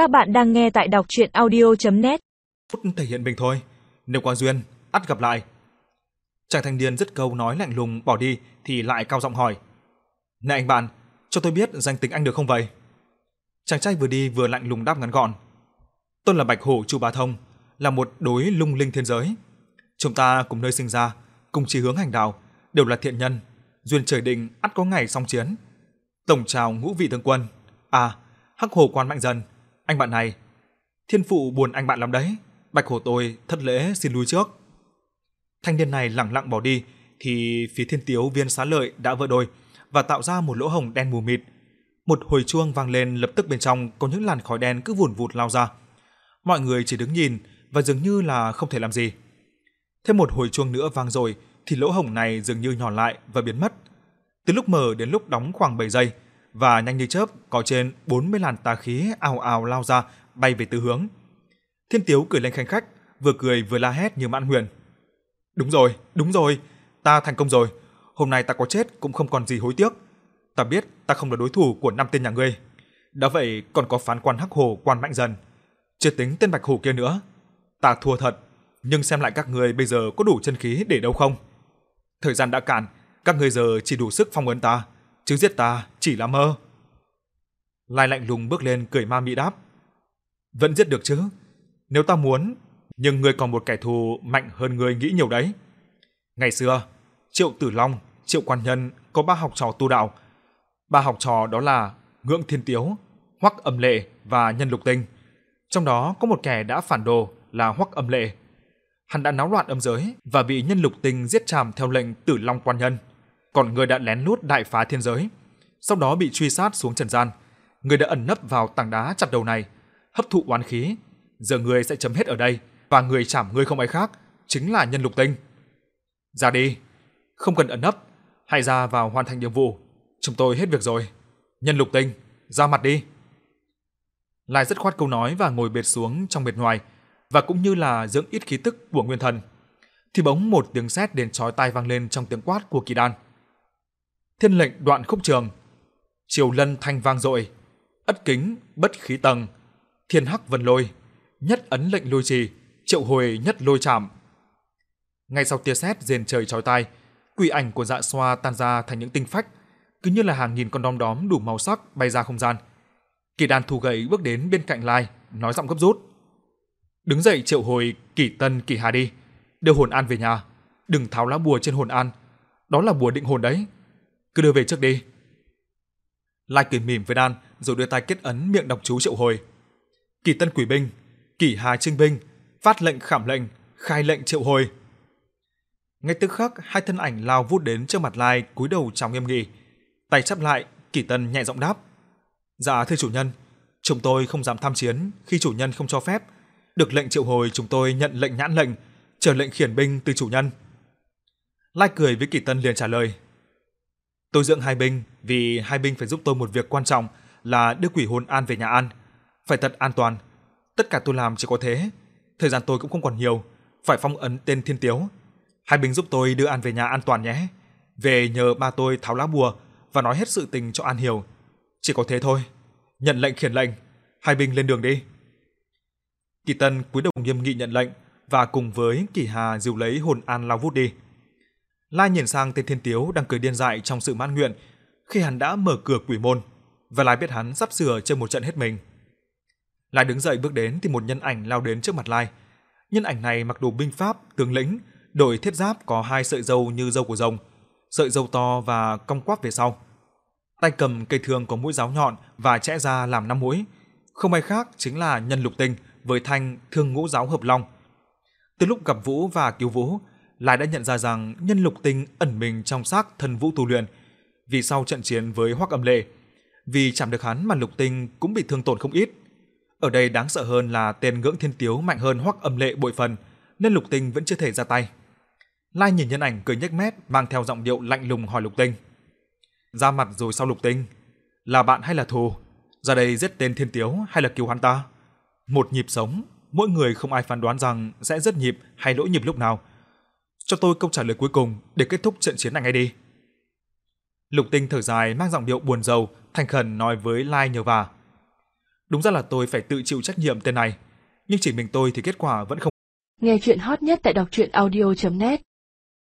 Các bạn đang nghe tại đọc chuyện audio.net thể hiện mình thôi, nếu quá duyên, ắt gặp lại. Chàng thanh niên rất câu nói lạnh lùng bỏ đi thì lại cao giọng hỏi. Này anh bạn, cho tôi biết danh tính anh được không vậy? Chàng trai vừa đi vừa lạnh lùng đáp ngắn gọn. Tôi là Bạch Hổ Chu Bá Thông, là một đối lung linh thiên giới. Chúng ta cùng nơi sinh ra, cùng chí hướng hành đạo, đều là thiện nhân, duyên trời định ắt có ngày song chiến. Tổng chào ngũ vị tướng quân. À, Hắc Hồ quan mạnh dần, anh bạn này. Thiên phụ buồn anh bạn lắm đấy. Bạch Hổ tôi thất lễ xin lui trước. Thanh niên này lẳng lặng bỏ đi, thì phía Thiên Tiếu viên xá lợi đã vỡ đôi và tạo ra một lỗ hổng đen mù mịt. Một hồi chuông vang lên lập tức bên trong có những làn khói đen cứ vùn vụt lao ra. Mọi người chỉ đứng nhìn và dường như là không thể làm gì. Thêm một hồi chuông nữa vang rồi, thì lỗ hổng này dường như nhỏ lại và biến mất. Từ lúc mở đến lúc đóng khoảng 7 giây và nhanh như chớp có trên 40 làn tà khí ào ào lao ra bay về tứ hướng. Thiên Tiếu cười lên khanh khách, vừa cười vừa la hét như mãn huyền. Đúng rồi, đúng rồi, ta thành công rồi. Hôm nay ta có chết cũng không còn gì hối tiếc. Ta biết ta không là đối thủ của năm tên nhà ngươi. Đã vậy còn có phán quan Hắc Hồ quan mạnh dần. Chưa tính tên Bạch Hổ kia nữa. Ta thua thật, nhưng xem lại các ngươi bây giờ có đủ chân khí để đâu không? Thời gian đã cạn, các ngươi giờ chỉ đủ sức phong ấn ta, chứ giết ta chỉ là mơ. Lai lạnh lùng bước lên cười ma mị đáp. Vẫn giết được chứ, nếu ta muốn, nhưng ngươi còn một kẻ thù mạnh hơn ngươi nghĩ nhiều đấy. Ngày xưa, Triệu Tử Long, Triệu Quan Nhân có ba học trò tu đạo. Ba học trò đó là Ngưỡng Thiên Tiếu, Hoắc Âm Lệ và Nhân Lục Tinh. Trong đó có một kẻ đã phản đồ là Hoắc Âm Lệ. Hắn đã náo loạn âm giới và bị Nhân Lục Tinh giết chàm theo lệnh Tử Long Quan Nhân. Còn người đã lén lút đại phá thiên giới, sau đó bị truy sát xuống trần gian. Người đã ẩn nấp vào tảng đá chặt đầu này, hấp thụ oán khí. Giờ người sẽ chấm hết ở đây và người chảm ngươi không ai khác chính là Nhân Lục Tinh. Ra đi, không cần ẩn nấp, hãy ra vào hoàn thành nhiệm vụ. Chúng tôi hết việc rồi. Nhân Lục Tinh, ra mặt đi. Lai rất khoát câu nói và ngồi bệt xuống trong bệt ngoài, và cũng như là dưỡng ít khí tức của nguyên thần. Thì bỗng một tiếng sét đến chói tai vang lên trong tiếng quát của Kỳ Đan. Thiên lệnh đoạn khúc trường. Triều lân thanh vang dội, ất kính bất khí tầng, thiên hắc vân lôi, nhất ấn lệnh lôi trì, triệu hồi nhất lôi chạm. Ngay sau tia sét rền trời chói tai, quỷ ảnh của dạ xoa tan ra thành những tinh phách, cứ như là hàng nghìn con đom đóm đủ màu sắc bay ra không gian. Kỳ đàn thu gậy bước đến bên cạnh Lai, nói giọng gấp rút. Đứng dậy triệu hồi kỳ tân kỳ hà đi, đưa hồn an về nhà, đừng tháo lá bùa trên hồn an, đó là bùa định hồn đấy. Cứ đưa về trước đi. Lai cười mỉm với đan, rồi đưa tay kết ấn miệng đọc chú triệu hồi. Kỳ tân quỷ binh, kỳ hà trinh binh, phát lệnh khảm lệnh, khai lệnh triệu hồi. Ngay tức khắc, hai thân ảnh lao vút đến trước mặt Lai, cúi đầu trong nghiêm nghị. Tay chắp lại, Kỳ Tân nhẹ giọng đáp: "Dạ thưa chủ nhân, chúng tôi không dám tham chiến khi chủ nhân không cho phép. Được lệnh triệu hồi chúng tôi nhận lệnh nhãn lệnh, chờ lệnh khiển binh từ chủ nhân." Lai cười với Kỳ Tân liền trả lời: "Tôi dưỡng hai binh vì hai binh phải giúp tôi một việc quan trọng là đưa quỷ hồn an về nhà an, phải thật an toàn. Tất cả tôi làm chỉ có thế, thời gian tôi cũng không còn nhiều, phải phong ấn tên Thiên Tiếu." Hai binh giúp tôi đưa An về nhà an toàn nhé. Về nhờ ba tôi tháo lá bùa và nói hết sự tình cho An hiểu. Chỉ có thế thôi. Nhận lệnh khiển lệnh, hai binh lên đường đi. Kỳ Tân cúi đầu nghiêm nghị nhận lệnh và cùng với Kỳ Hà dìu lấy hồn An lao vút đi. Lai nhìn sang tên Thiên Tiếu đang cười điên dại trong sự mãn nguyện khi hắn đã mở cửa quỷ môn và Lai biết hắn sắp sửa chơi một trận hết mình. Lai đứng dậy bước đến thì một nhân ảnh lao đến trước mặt Lai. Nhân ảnh này mặc đồ binh pháp, tướng lĩnh, đội thiết giáp có hai sợi râu như râu của rồng, sợi râu to và cong quắp về sau. Tay cầm cây thương có mũi giáo nhọn và chẽ ra làm năm mũi, không ai khác chính là Nhân Lục Tinh với thanh thương ngũ giáo hợp long. Từ lúc gặp Vũ và cứu Vũ, lại đã nhận ra rằng Nhân Lục Tinh ẩn mình trong xác thần Vũ tu luyện, vì sau trận chiến với Hoắc Âm Lệ, vì chạm được hắn mà Lục Tinh cũng bị thương tổn không ít. Ở đây đáng sợ hơn là tên Ngưỡng Thiên Tiếu mạnh hơn Hoắc Âm Lệ bội phần, nên Lục Tinh vẫn chưa thể ra tay. Lai nhìn nhân ảnh cười nhếch mép, mang theo giọng điệu lạnh lùng hỏi Lục Tinh. Ra mặt rồi sau Lục Tinh, là bạn hay là thù? Ra đây giết tên Thiên Tiếu hay là cứu hắn ta? Một nhịp sống, mỗi người không ai phán đoán rằng sẽ rất nhịp hay lỗi nhịp lúc nào. Cho tôi câu trả lời cuối cùng để kết thúc trận chiến này ngay đi. Lục Tinh thở dài mang giọng điệu buồn rầu, thành khẩn nói với Lai nhờ vả. Đúng ra là tôi phải tự chịu trách nhiệm tên này, nhưng chỉ mình tôi thì kết quả vẫn không. Nghe chuyện hot nhất tại đọc truyện audio.net